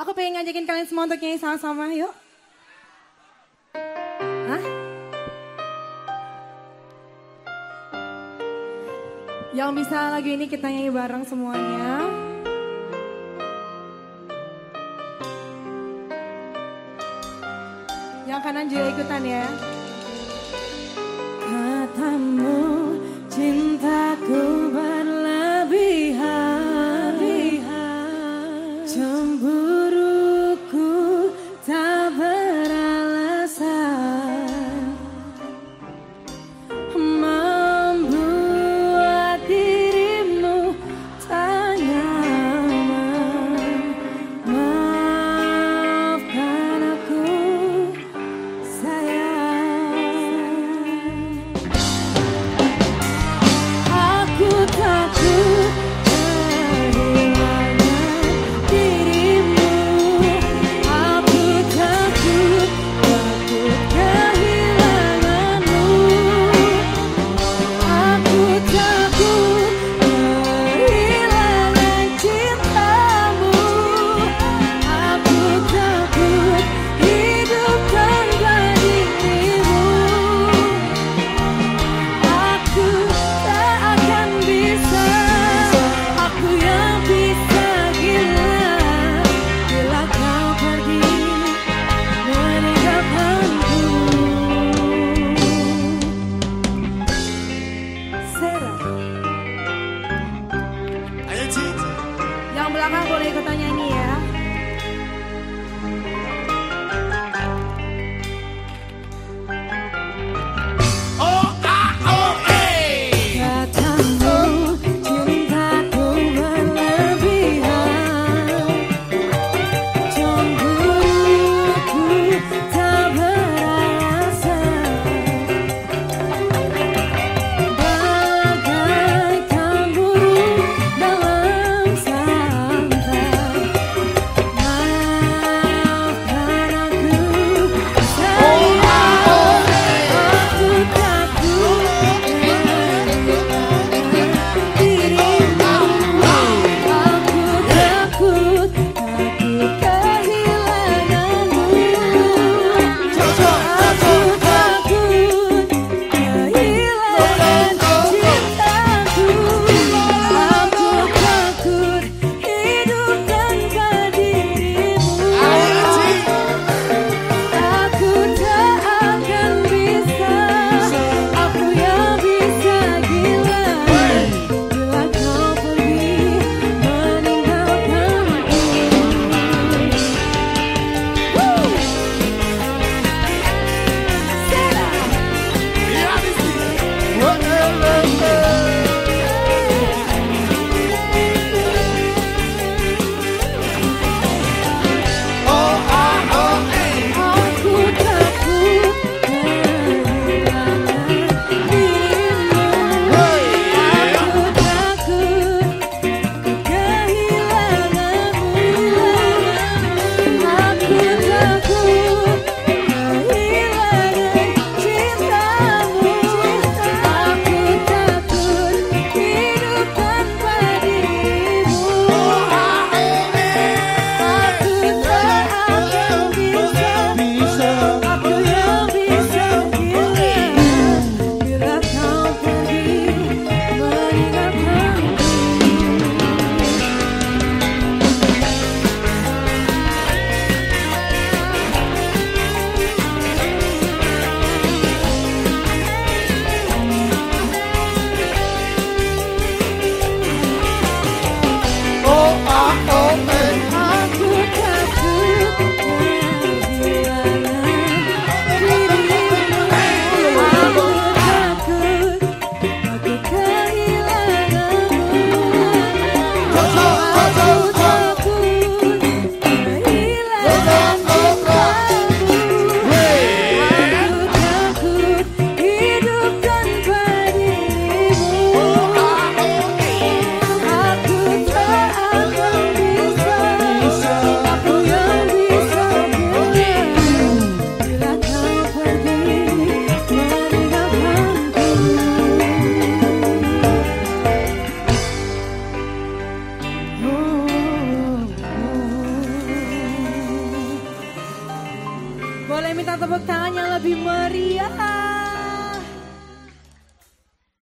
Aku pengen ngajakin kalian semua untuk nyanyi sama-sama, yuk. Hah? Yang bisa lagu ini kita nyanyi bareng semuanya. Yang kanan juga ikutan ya. Katamu minta tepuk tangan yang lebih meriah.